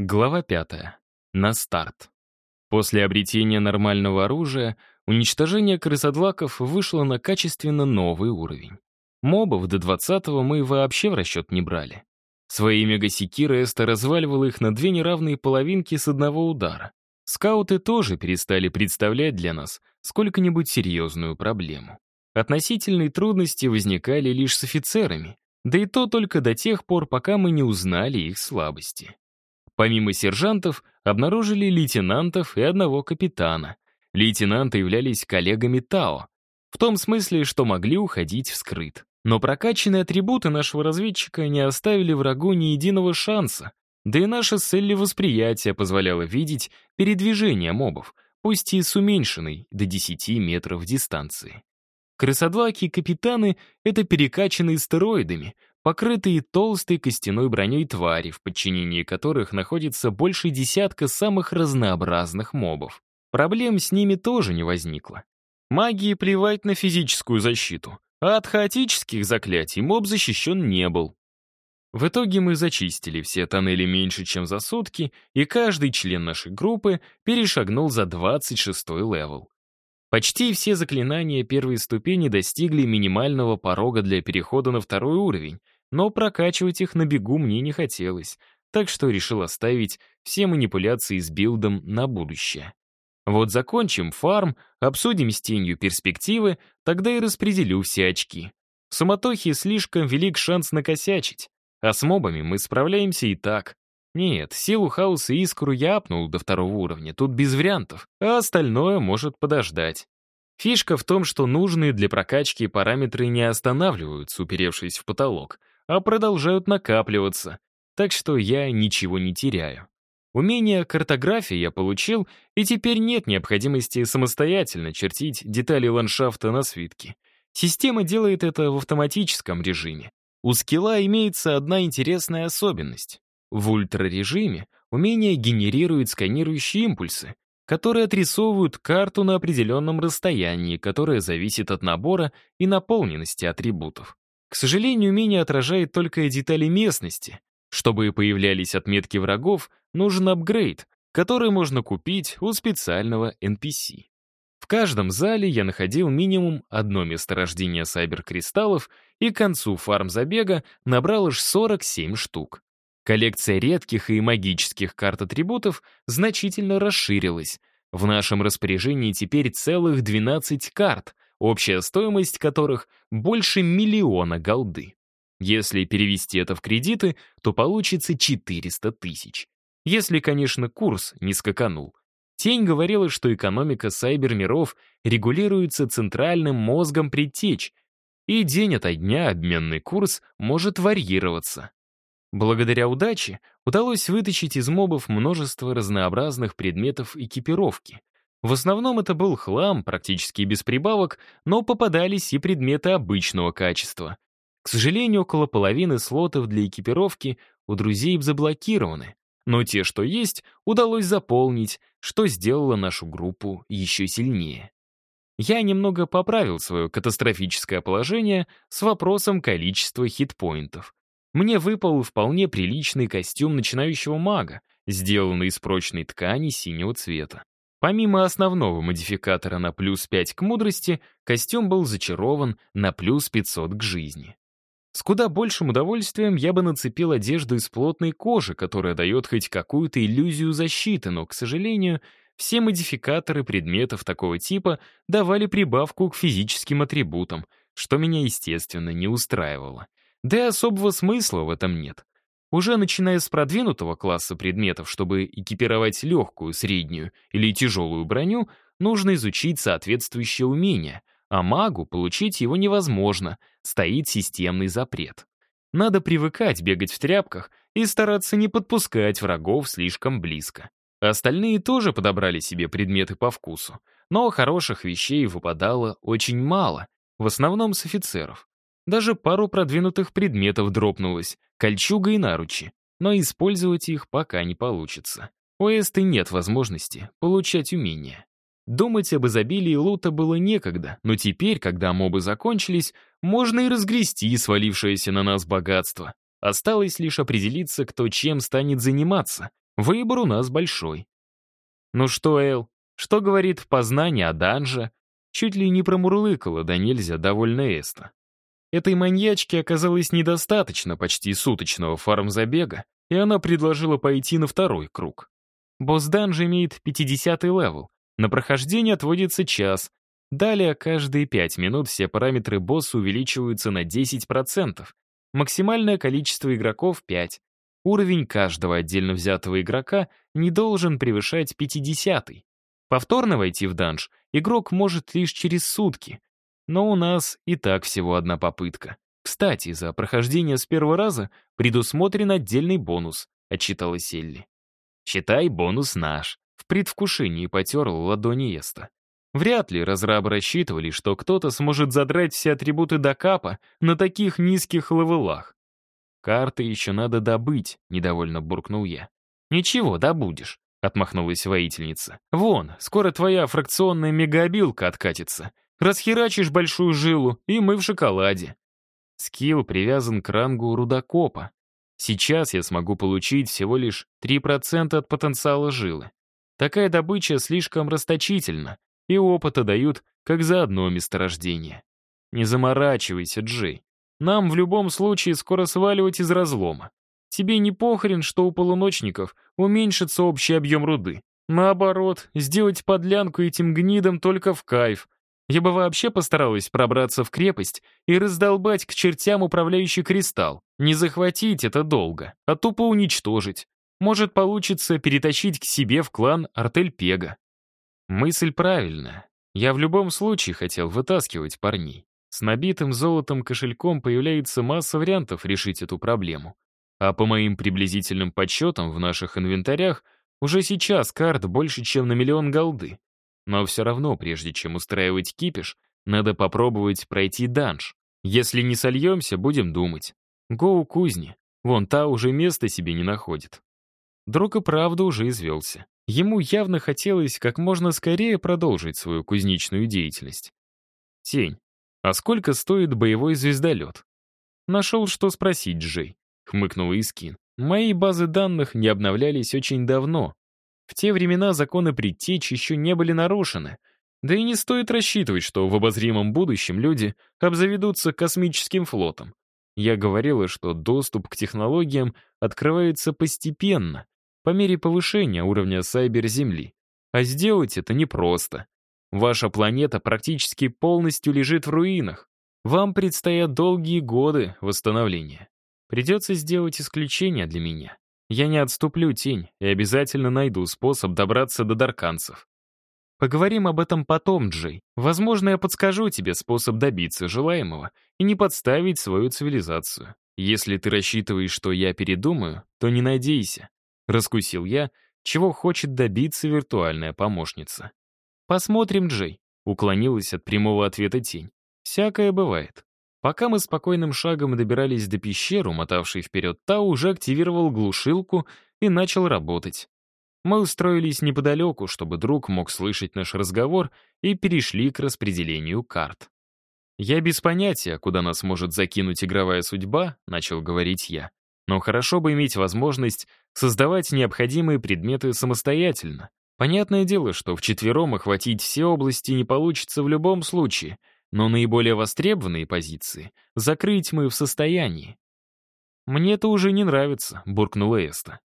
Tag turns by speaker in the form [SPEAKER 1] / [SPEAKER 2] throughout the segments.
[SPEAKER 1] Глава пятая. На старт. После обретения нормального оружия, уничтожение крысодлаков вышло на качественно новый уровень. Мобов до 20-го мы вообще в расчет не брали. Своей мегасекирой Эста разваливала их на две неравные половинки с одного удара. Скауты тоже перестали представлять для нас сколько-нибудь серьезную проблему. Относительные трудности возникали лишь с офицерами, да и то только до тех пор, пока мы не узнали их слабости. Помимо сержантов, обнаружили лейтенантов и одного капитана. Лейтенанты являлись коллегами Тао, в том смысле, что могли уходить вскрыт. Но прокачанные атрибуты нашего разведчика не оставили врагу ни единого шанса, да и наше Селли восприятие позволяло видеть передвижение мобов, пусть и с уменьшенной до 10 метров дистанции. Крысодлаки и капитаны — это перекачанные стероидами, покрытые толстой костяной броней твари, в подчинении которых находится больше десятка самых разнообразных мобов. Проблем с ними тоже не возникло. Магии плевать на физическую защиту, а от хаотических заклятий моб защищен не был. В итоге мы зачистили все тоннели меньше, чем за сутки, и каждый член нашей группы перешагнул за 26-й левел. Почти все заклинания первой ступени достигли минимального порога для перехода на второй уровень, но прокачивать их на бегу мне не хотелось, так что решил оставить все манипуляции с билдом на будущее. Вот закончим фарм, обсудим с тенью перспективы, тогда и распределю все очки. В суматохе слишком велик шанс накосячить, а с мобами мы справляемся и так. Нет, силу хаоса и искру я апнул до второго уровня, тут без вариантов, а остальное может подождать. Фишка в том, что нужные для прокачки параметры не останавливаются, уперевшись в потолок, а продолжают накапливаться, так что я ничего не теряю. Умение картографии я получил, и теперь нет необходимости самостоятельно чертить детали ландшафта на свитке. Система делает это в автоматическом режиме. У скилла имеется одна интересная особенность. В ультрарежиме умение генерирует сканирующие импульсы, которые отрисовывают карту на определенном расстоянии, которое зависит от набора и наполненности атрибутов. К сожалению, умение отражает только детали местности. Чтобы появлялись отметки врагов, нужен апгрейд, который можно купить у специального NPC. В каждом зале я находил минимум одно месторождение сайберкристаллов и к концу фарм-забега набрал аж 47 штук. Коллекция редких и магических карт-атрибутов значительно расширилась. В нашем распоряжении теперь целых 12 карт, общая стоимость которых больше миллиона голды. Если перевести это в кредиты, то получится 400 тысяч. Если, конечно, курс не скаканул. Тень говорила, что экономика сайбермиров регулируется центральным мозгом предтеч, и день ото дня обменный курс может варьироваться. Благодаря удаче удалось вытащить из мобов множество разнообразных предметов экипировки, в основном это был хлам, практически без прибавок, но попадались и предметы обычного качества. К сожалению, около половины слотов для экипировки у друзей заблокированы, но те, что есть, удалось заполнить, что сделало нашу группу еще сильнее. Я немного поправил свое катастрофическое положение с вопросом количества хитпоинтов. Мне выпал вполне приличный костюм начинающего мага, сделанный из прочной ткани синего цвета. Помимо основного модификатора на плюс 5 к мудрости, костюм был зачарован на плюс 500 к жизни. С куда большим удовольствием я бы нацепил одежду из плотной кожи, которая дает хоть какую-то иллюзию защиты, но, к сожалению, все модификаторы предметов такого типа давали прибавку к физическим атрибутам, что меня, естественно, не устраивало. Да и особого смысла в этом нет. Уже начиная с продвинутого класса предметов, чтобы экипировать легкую, среднюю или тяжелую броню, нужно изучить соответствующее умение, а магу получить его невозможно, стоит системный запрет. Надо привыкать бегать в тряпках и стараться не подпускать врагов слишком близко. Остальные тоже подобрали себе предметы по вкусу, но хороших вещей выпадало очень мало, в основном с офицеров. Даже пару продвинутых предметов дропнулось, кольчуга и наручи, но использовать их пока не получится. У Эсты нет возможности получать умения. Думать об изобилии лута было некогда, но теперь, когда мобы закончились, можно и разгрести свалившееся на нас богатство. Осталось лишь определиться, кто чем станет заниматься. Выбор у нас большой. Ну что, Эл, что говорит в Познании о данже? Чуть ли не промурлыкала, донельзя довольно Эста. Этой маньячке оказалось недостаточно почти суточного фармзабега, и она предложила пойти на второй круг. Босс данжа имеет 50 левел, на прохождение отводится час. Далее каждые 5 минут все параметры босса увеличиваются на 10%. Максимальное количество игроков — 5. Уровень каждого отдельно взятого игрока не должен превышать 50 -й. Повторно войти в данж игрок может лишь через сутки, но у нас и так всего одна попытка. Кстати, за прохождение с первого раза предусмотрен отдельный бонус, отчитала Селли. Считай, бонус наш. В предвкушении потерла ладони Эста. Вряд ли разрабы рассчитывали, что кто-то сможет задрать все атрибуты до капа на таких низких левелах. «Карты еще надо добыть», — недовольно буркнул я. «Ничего, добудешь», — отмахнулась воительница. «Вон, скоро твоя фракционная мегаобилка откатится. Расхерачишь большую жилу, и мы в шоколаде. Скилл привязан к рангу рудокопа. Сейчас я смогу получить всего лишь 3% от потенциала жилы. Такая добыча слишком расточительна, и опыта дают, как за одно месторождение. Не заморачивайся, Джей. Нам в любом случае скоро сваливать из разлома. Тебе не похрен, что у полуночников уменьшится общий объем руды. Наоборот, сделать подлянку этим гнидам только в кайф, я бы вообще постаралась пробраться в крепость и раздолбать к чертям управляющий кристалл. Не захватить это долго, а тупо уничтожить. Может, получится перетащить к себе в клан Артель Пега. Мысль правильная. Я в любом случае хотел вытаскивать парней. С набитым золотом кошельком появляется масса вариантов решить эту проблему. А по моим приблизительным подсчетам в наших инвентарях уже сейчас карт больше, чем на миллион голды. Но все равно, прежде чем устраивать кипиш, надо попробовать пройти данж. Если не сольемся, будем думать. Гоу кузни. Вон та уже места себе не находит. Друг и правда уже извелся. Ему явно хотелось как можно скорее продолжить свою кузнечную деятельность. Тень. А сколько стоит боевой звездолет? Нашел, что спросить, Джей. Хмыкнул Искин. Мои базы данных не обновлялись очень давно, в те времена законы предтеч еще не были нарушены, да и не стоит рассчитывать, что в обозримом будущем люди обзаведутся космическим флотом. Я говорила, что доступ к технологиям открывается постепенно, по мере повышения уровня сайбер-Земли. А сделать это непросто. Ваша планета практически полностью лежит в руинах. Вам предстоят долгие годы восстановления. Придется сделать исключение для меня. Я не отступлю тень и обязательно найду способ добраться до дарканцев. Поговорим об этом потом, Джей. Возможно, я подскажу тебе способ добиться желаемого и не подставить свою цивилизацию. Если ты рассчитываешь, что я передумаю, то не надейся. Раскусил я, чего хочет добиться виртуальная помощница. Посмотрим, Джей. Уклонилась от прямого ответа тень. Всякое бывает. Пока мы спокойным шагом добирались до пещеры, мотавшей вперед, Тау уже активировал глушилку и начал работать. Мы устроились неподалеку, чтобы друг мог слышать наш разговор, и перешли к распределению карт. «Я без понятия, куда нас может закинуть игровая судьба», — начал говорить я. «Но хорошо бы иметь возможность создавать необходимые предметы самостоятельно. Понятное дело, что вчетвером охватить все области не получится в любом случае — но наиболее востребованные позиции закрыть мы в состоянии. «Мне это уже не нравится», — буркнула Эста.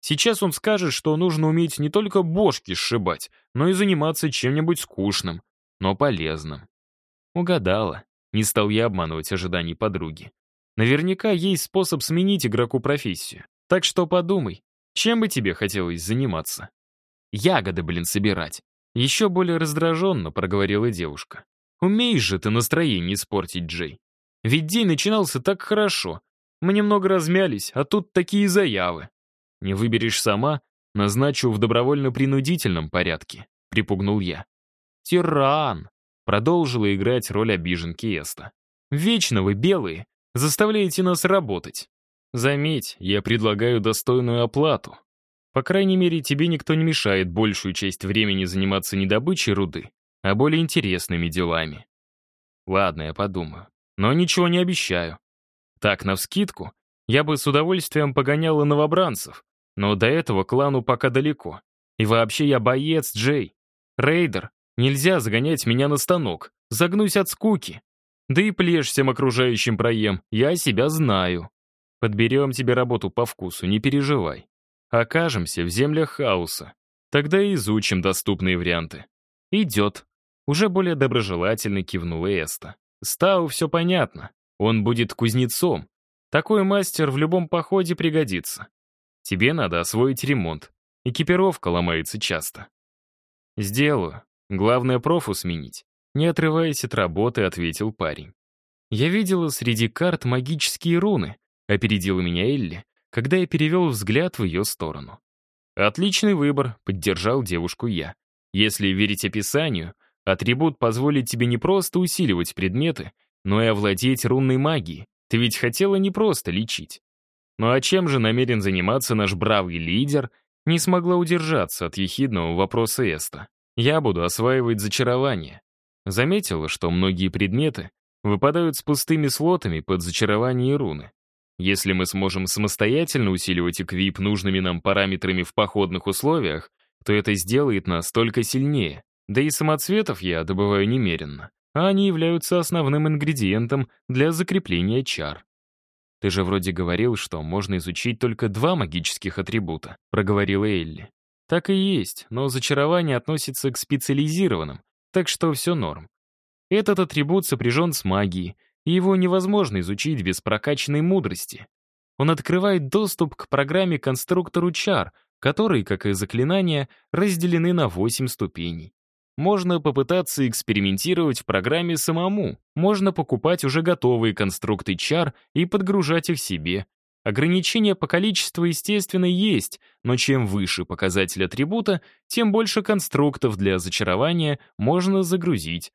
[SPEAKER 1] «Сейчас он скажет, что нужно уметь не только бошки сшибать, но и заниматься чем-нибудь скучным, но полезным». Угадала. Не стал я обманывать ожиданий подруги. Наверняка есть способ сменить игроку профессию. Так что подумай, чем бы тебе хотелось заниматься? Ягоды, блин, собирать. Еще более раздраженно проговорила девушка. Умеешь же ты настроение испортить, Джей. Ведь день начинался так хорошо. Мы немного размялись, а тут такие заявы. Не выберешь сама, назначу в добровольно-принудительном порядке, припугнул я. Тиран! Продолжила играть роль обиженки Эста. Вечно вы, белые, заставляете нас работать. Заметь, я предлагаю достойную оплату. По крайней мере, тебе никто не мешает большую часть времени заниматься не добычей руды, а более интересными делами. Ладно, я подумаю. Но ничего не обещаю. Так, навскидку, я бы с удовольствием погоняла новобранцев, Но до этого клану пока далеко. И вообще я боец, Джей. Рейдер, нельзя загонять меня на станок. Загнусь от скуки. Да и плешь всем окружающим проем, я себя знаю. Подберем тебе работу по вкусу, не переживай. Окажемся в землях хаоса. Тогда и изучим доступные варианты. Идет. Уже более доброжелательно кивнула Эста. Стау все понятно. Он будет кузнецом. Такой мастер в любом походе пригодится. Тебе надо освоить ремонт. Экипировка ломается часто. Сделаю. Главное, профу сменить. Не отрываясь от работы, ответил парень. Я видела среди карт магические руны, опередила меня Элли, когда я перевел взгляд в ее сторону. Отличный выбор, поддержал девушку я. Если верить описанию, атрибут позволит тебе не просто усиливать предметы, но и овладеть рунной магией. Ты ведь хотела не просто лечить. Ну а чем же намерен заниматься наш бравый лидер, не смогла удержаться от ехидного вопроса Эста. Я буду осваивать зачарование. Заметила, что многие предметы выпадают с пустыми слотами под зачарование руны. Если мы сможем самостоятельно усиливать эквип нужными нам параметрами в походных условиях, то это сделает нас только сильнее. Да и самоцветов я добываю немеренно, а они являются основным ингредиентом для закрепления чар. «Ты же вроде говорил, что можно изучить только два магических атрибута», — проговорила Элли. «Так и есть, но зачарование относится к специализированным, так что все норм. Этот атрибут сопряжен с магией, и его невозможно изучить без прокачанной мудрости. Он открывает доступ к программе-конструктору чар, которые, как и заклинания, разделены на 8 ступеней. Можно попытаться экспериментировать в программе самому, можно покупать уже готовые конструкты чар и подгружать их себе. Ограничения по количеству, естественно, есть, но чем выше показатель атрибута, тем больше конструктов для зачарования можно загрузить.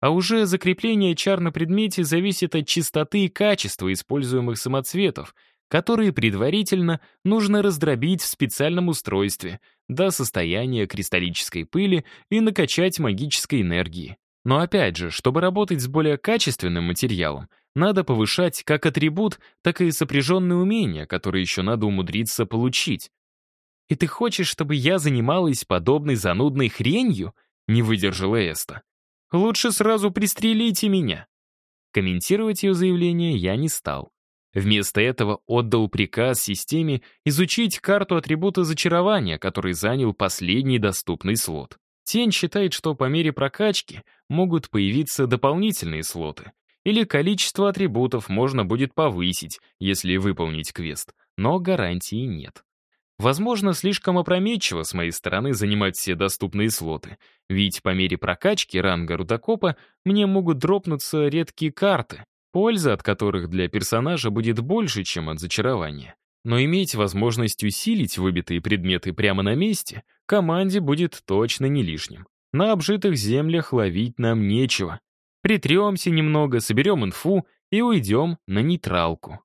[SPEAKER 1] А уже закрепление чар на предмете зависит от чистоты и качества используемых самоцветов, которые предварительно нужно раздробить в специальном устройстве до состояния кристаллической пыли и накачать магической энергии. Но опять же, чтобы работать с более качественным материалом, надо повышать как атрибут, так и сопряженные умения, которые еще надо умудриться получить. «И ты хочешь, чтобы я занималась подобной занудной хренью?» — не выдержала Эста. «Лучше сразу пристрелите меня». Комментировать ее заявление я не стал. Вместо этого отдал приказ системе изучить карту атрибута зачарования, который занял последний доступный слот. Тень считает, что по мере прокачки могут появиться дополнительные слоты, или количество атрибутов можно будет повысить, если выполнить квест, но гарантии нет. Возможно, слишком опрометчиво с моей стороны занимать все доступные слоты, ведь по мере прокачки ранга рудокопа мне могут дропнуться редкие карты, польза от которых для персонажа будет больше, чем от зачарования. Но иметь возможность усилить выбитые предметы прямо на месте команде будет точно не лишним. На обжитых землях ловить нам нечего. Притремся немного, соберем инфу и уйдем на нейтралку.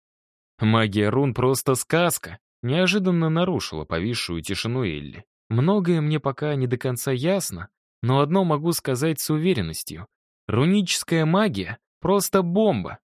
[SPEAKER 1] Магия рун просто сказка, неожиданно нарушила повисшую тишину Элли. Многое мне пока не до конца ясно, но одно могу сказать с уверенностью. Руническая магия — просто бомба.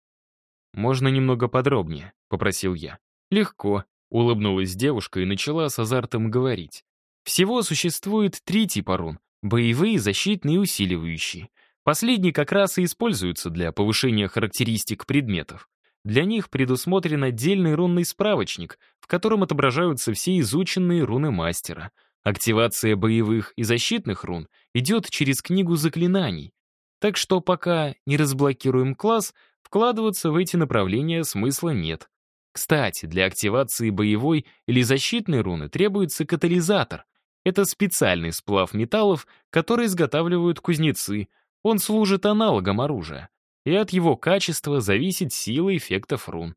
[SPEAKER 1] «Можно немного подробнее?» — попросил я. «Легко», — улыбнулась девушка и начала с азартом говорить. «Всего существует три типа рун — боевые, защитные и усиливающие. Последние как раз и используются для повышения характеристик предметов. Для них предусмотрен отдельный рунный справочник, в котором отображаются все изученные руны мастера. Активация боевых и защитных рун идет через книгу заклинаний. Так что пока не разблокируем класс, вкладываться в эти направления смысла нет. Кстати, для активации боевой или защитной руны требуется катализатор. Это специальный сплав металлов, который изготавливают кузнецы. Он служит аналогом оружия. И от его качества зависит сила эффектов рун.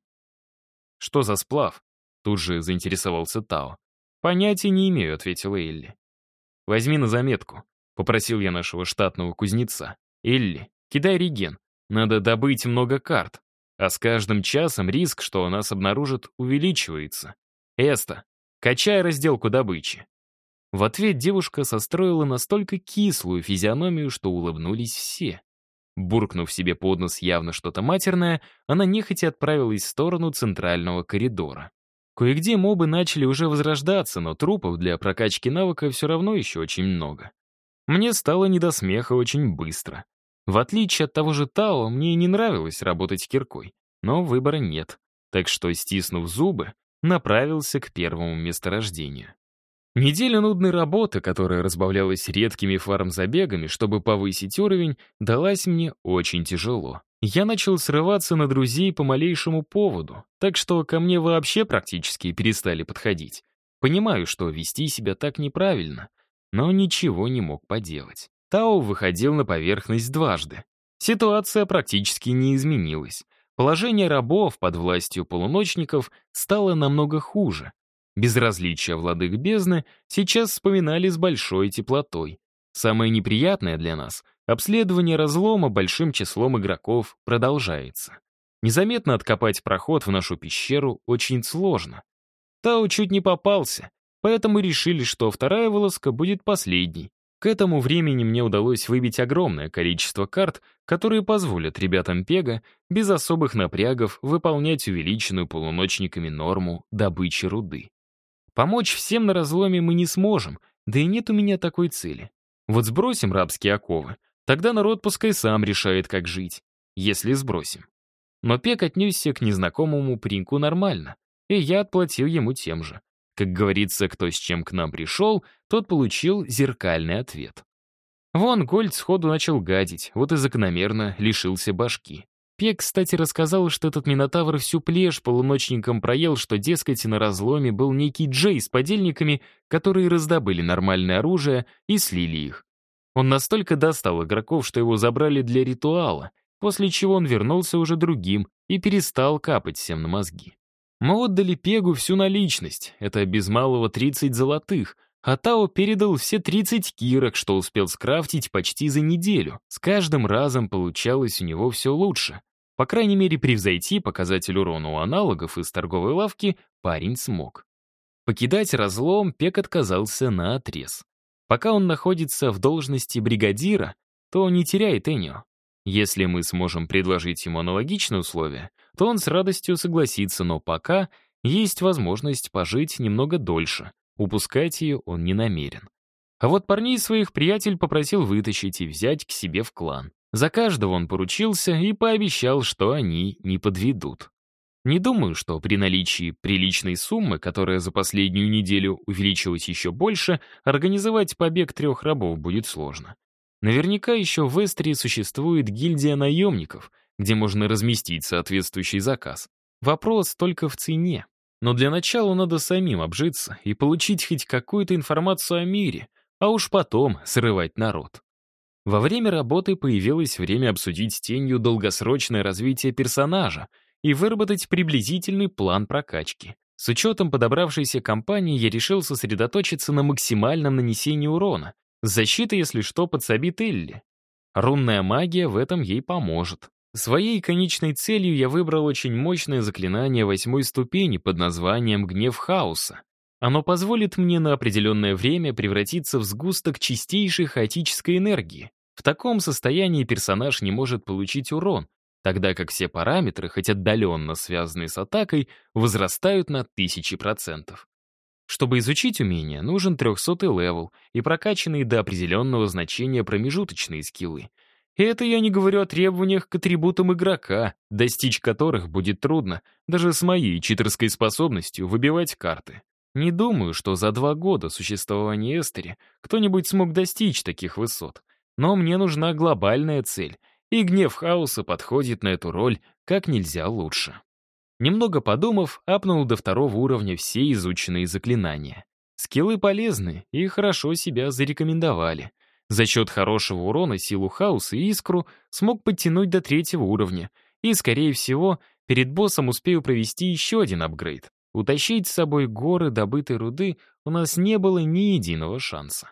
[SPEAKER 1] «Что за сплав?» — тут же заинтересовался Тао. «Понятия не имею», — ответила Элли. «Возьми на заметку», — попросил я нашего штатного кузнеца. «Элли, кидай реген. Надо добыть много карт а с каждым часом риск, что нас обнаружат, увеличивается. Эста, качай разделку добычи. В ответ девушка состроила настолько кислую физиономию, что улыбнулись все. Буркнув себе под нос явно что-то матерное, она нехотя отправилась в сторону центрального коридора. Кое-где мобы начали уже возрождаться, но трупов для прокачки навыка все равно еще очень много. Мне стало не до смеха очень быстро. В отличие от того же Тао, мне не нравилось работать киркой, но выбора нет. Так что, стиснув зубы, направился к первому месторождению. Неделя нудной работы, которая разбавлялась редкими фарм-забегами, чтобы повысить уровень, далась мне очень тяжело. Я начал срываться на друзей по малейшему поводу, так что ко мне вообще практически перестали подходить. Понимаю, что вести себя так неправильно, но ничего не мог поделать. Тао выходил на поверхность дважды. Ситуация практически не изменилась. Положение рабов под властью полуночников стало намного хуже. Безразличие владык бездны сейчас вспоминали с большой теплотой. Самое неприятное для нас — обследование разлома большим числом игроков продолжается. Незаметно откопать проход в нашу пещеру очень сложно. Тау чуть не попался, поэтому решили, что вторая вылазка будет последней, к этому времени мне удалось выбить огромное количество карт, которые позволят ребятам Пега без особых напрягов выполнять увеличенную полуночниками норму добычи руды. Помочь всем на разломе мы не сможем, да и нет у меня такой цели. Вот сбросим рабские оковы, тогда народ пускай сам решает, как жить, если сбросим. Но Пег отнесся к незнакомому пареньку нормально, и я отплатил ему тем же. Как говорится, кто с чем к нам пришел, тот получил зеркальный ответ. Вон Гольд сходу начал гадить, вот и закономерно лишился башки. Пек, кстати, рассказал, что этот Минотавр всю плешь полуночникам проел, что, дескать, на разломе был некий Джей с подельниками, которые раздобыли нормальное оружие и слили их. Он настолько достал игроков, что его забрали для ритуала, после чего он вернулся уже другим и перестал капать всем на мозги. Мы отдали Пегу всю наличность, это без малого 30 золотых, а Тао передал все 30 кирок, что успел скрафтить почти за неделю. С каждым разом получалось у него все лучше. По крайней мере, превзойти показатель урона у аналогов из торговой лавки парень смог. Покидать разлом Пек отказался на отрез. Пока он находится в должности бригадира, то не теряет Энио. Если мы сможем предложить ему аналогичные условия, то он с радостью согласится, но пока есть возможность пожить немного дольше. Упускать ее он не намерен. А вот парней своих приятель попросил вытащить и взять к себе в клан. За каждого он поручился и пообещал, что они не подведут. Не думаю, что при наличии приличной суммы, которая за последнюю неделю увеличилась еще больше, организовать побег трех рабов будет сложно. Наверняка еще в Эстрии существует гильдия наемников, где можно разместить соответствующий заказ. Вопрос только в цене. Но для начала надо самим обжиться и получить хоть какую-то информацию о мире, а уж потом срывать народ. Во время работы появилось время обсудить с тенью долгосрочное развитие персонажа и выработать приблизительный план прокачки. С учетом подобравшейся компании я решил сосредоточиться на максимальном нанесении урона, Защита, если что, подсобит Элли. Рунная магия в этом ей поможет. Своей конечной целью я выбрал очень мощное заклинание восьмой ступени под названием «Гнев хаоса». Оно позволит мне на определенное время превратиться в сгусток чистейшей хаотической энергии. В таком состоянии персонаж не может получить урон, тогда как все параметры, хоть отдаленно связанные с атакой, возрастают на тысячи процентов. Чтобы изучить умение, нужен 300 левел и прокачанные до определенного значения промежуточные скиллы. И это я не говорю о требованиях к атрибутам игрока, достичь которых будет трудно, даже с моей читерской способностью выбивать карты. Не думаю, что за два года существования Эстери кто-нибудь смог достичь таких высот. Но мне нужна глобальная цель, и гнев хаоса подходит на эту роль как нельзя лучше. Немного подумав, апнул до второго уровня все изученные заклинания. Скиллы полезны и хорошо себя зарекомендовали. За счет хорошего урона силу хаоса и искру смог подтянуть до третьего уровня. И, скорее всего, перед боссом успею провести еще один апгрейд. Утащить с собой горы добытой руды у нас не было ни единого шанса.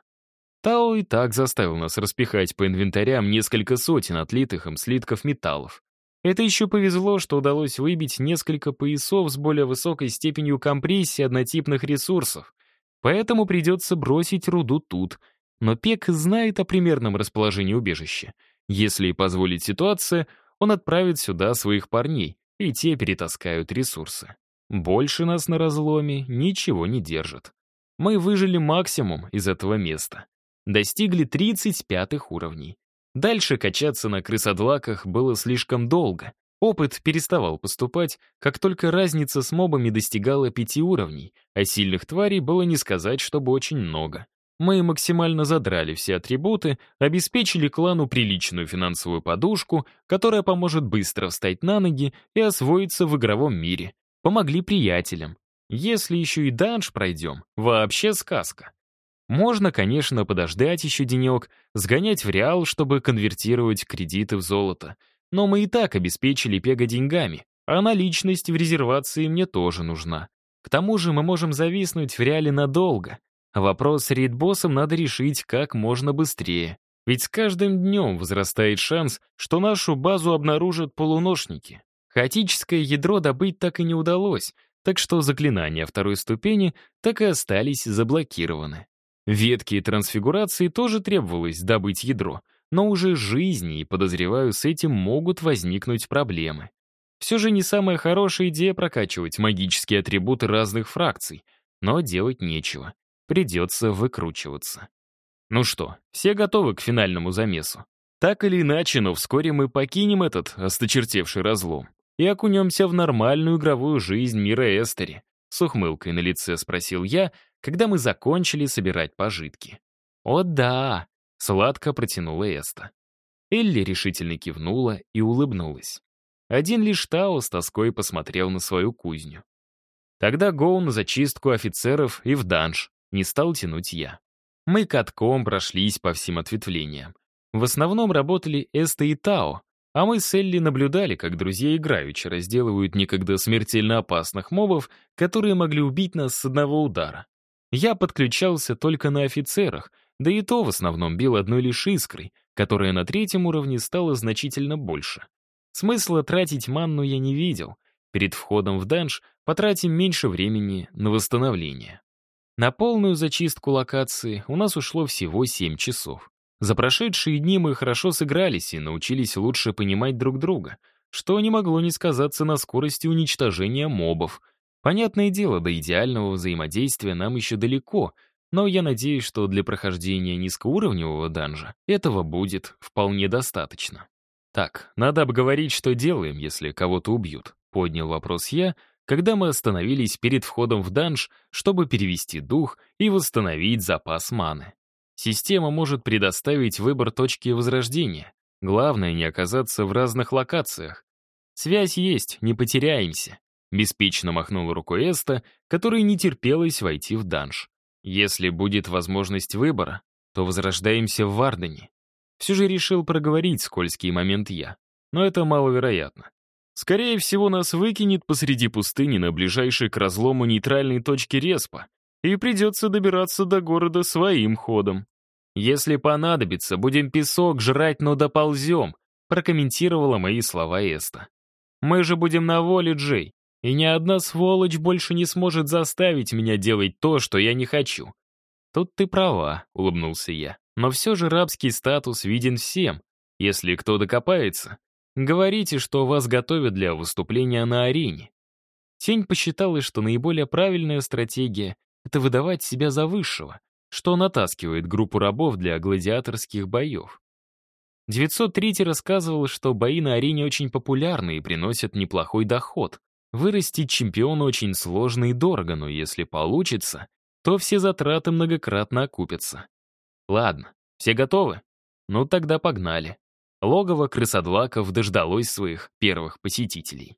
[SPEAKER 1] Тао и так заставил нас распихать по инвентарям несколько сотен отлитых им слитков металлов. Это еще повезло, что удалось выбить несколько поясов с более высокой степенью компрессии однотипных ресурсов. Поэтому придется бросить руду тут. Но Пек знает о примерном расположении убежища. Если позволит ситуация, он отправит сюда своих парней, и те перетаскают ресурсы. Больше нас на разломе ничего не держит. Мы выжили максимум из этого места. Достигли 35 уровней. Дальше качаться на крысодлаках было слишком долго. Опыт переставал поступать, как только разница с мобами достигала пяти уровней, а сильных тварей было не сказать, чтобы очень много. Мы максимально задрали все атрибуты, обеспечили клану приличную финансовую подушку, которая поможет быстро встать на ноги и освоиться в игровом мире. Помогли приятелям. Если еще и данж пройдем, вообще сказка. Можно, конечно, подождать еще денек, сгонять в реал, чтобы конвертировать кредиты в золото. Но мы и так обеспечили Пега деньгами, а наличность в резервации мне тоже нужна. К тому же мы можем зависнуть в реале надолго. Вопрос с рейдбоссом надо решить как можно быстрее. Ведь с каждым днем возрастает шанс, что нашу базу обнаружат полуношники. Хаотическое ядро добыть так и не удалось, так что заклинания второй ступени так и остались заблокированы. Ветки и трансфигурации тоже требовалось добыть ядро, но уже жизни, и, подозреваю, с этим могут возникнуть проблемы. Все же не самая хорошая идея прокачивать магические атрибуты разных фракций, но делать нечего. Придется выкручиваться. Ну что, все готовы к финальному замесу? Так или иначе, но вскоре мы покинем этот осточертевший разлом и окунемся в нормальную игровую жизнь мира Эстери. С ухмылкой на лице спросил я, когда мы закончили собирать пожитки. «О да!» — сладко протянула Эста. Элли решительно кивнула и улыбнулась. Один лишь Тао с тоской посмотрел на свою кузню. Тогда гоу на зачистку офицеров и в данж. Не стал тянуть я. Мы катком прошлись по всем ответвлениям. В основном работали Эста и Тао, а мы с Элли наблюдали, как друзья играючи разделывают некогда смертельно опасных мобов, которые могли убить нас с одного удара. Я подключался только на офицерах, да и то в основном бил одной лишь искрой, которая на третьем уровне стала значительно больше. Смысла тратить манну я не видел. Перед входом в данж потратим меньше времени на восстановление. На полную зачистку локации у нас ушло всего 7 часов. За прошедшие дни мы хорошо сыгрались и научились лучше понимать друг друга, что не могло не сказаться на скорости уничтожения мобов. Понятное дело, до идеального взаимодействия нам еще далеко, но я надеюсь, что для прохождения низкоуровневого данжа этого будет вполне достаточно. Так, надо обговорить, что делаем, если кого-то убьют, поднял вопрос я, когда мы остановились перед входом в данж, чтобы перевести дух и восстановить запас маны. Система может предоставить выбор точки возрождения. Главное не оказаться в разных локациях. Связь есть, не потеряемся. Беспечно махнул рукой Эста, которой не терпелось войти в данж. Если будет возможность выбора, то возрождаемся в Вардене. Все же решил проговорить скользкий момент я. Но это маловероятно. Скорее всего, нас выкинет посреди пустыни на ближайшей к разлому нейтральной точке респа, и придется добираться до города своим ходом. «Если понадобится, будем песок жрать, но доползем», прокомментировала мои слова Эста. «Мы же будем на воле, Джей, и ни одна сволочь больше не сможет заставить меня делать то, что я не хочу». «Тут ты права», — улыбнулся я. «Но все же рабский статус виден всем. Если кто докопается, Говорите, что вас готовят для выступления на арене. Тень посчитала, что наиболее правильная стратегия — это выдавать себя за высшего, что натаскивает группу рабов для гладиаторских боев. 903 рассказывал, что бои на арене очень популярны и приносят неплохой доход. Вырастить чемпиона очень сложно и дорого, но если получится, то все затраты многократно окупятся. Ладно, все готовы? Ну тогда погнали. Логово крысодлаков дождалось своих первых посетителей.